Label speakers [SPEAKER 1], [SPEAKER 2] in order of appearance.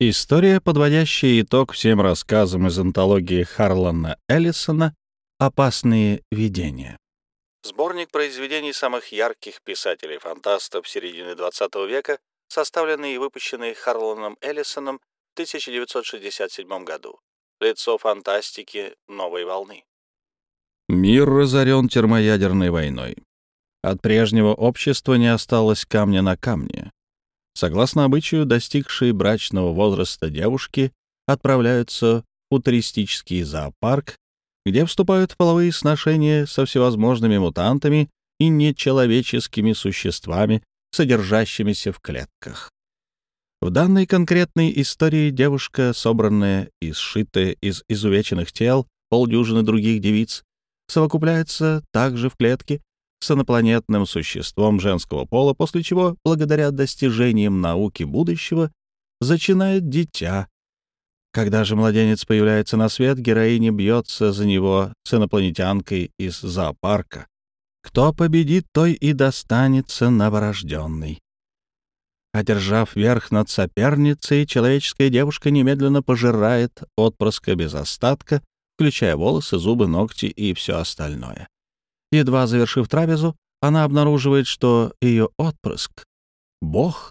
[SPEAKER 1] История, подводящая итог всем рассказам из антологии Харлана Эллисона «Опасные видения». Сборник произведений самых ярких писателей-фантастов середины XX века, составленный и выпущенный Харланом Эллисоном в 1967 году. Лицо фантастики новой волны. Мир разорен термоядерной войной. От прежнего общества не осталось камня на камне. Согласно обычаю, достигшие брачного возраста девушки отправляются в туристический зоопарк, где вступают в половые сношения со всевозможными мутантами и нечеловеческими существами, содержащимися в клетках. В данной конкретной истории девушка, собранная и сшитая из изувеченных тел полдюжины других девиц, совокупляется также в клетке с инопланетным существом женского пола, после чего, благодаря достижениям науки будущего, зачинает дитя. Когда же младенец появляется на свет, героиня бьется за него с инопланетянкой из зоопарка. Кто победит, той и достанется новорожденный. Одержав верх над соперницей, человеческая девушка немедленно пожирает отпрыска без остатка, включая волосы, зубы, ногти и все остальное. Едва завершив трапезу, она обнаруживает, что ее отпрыск — бог,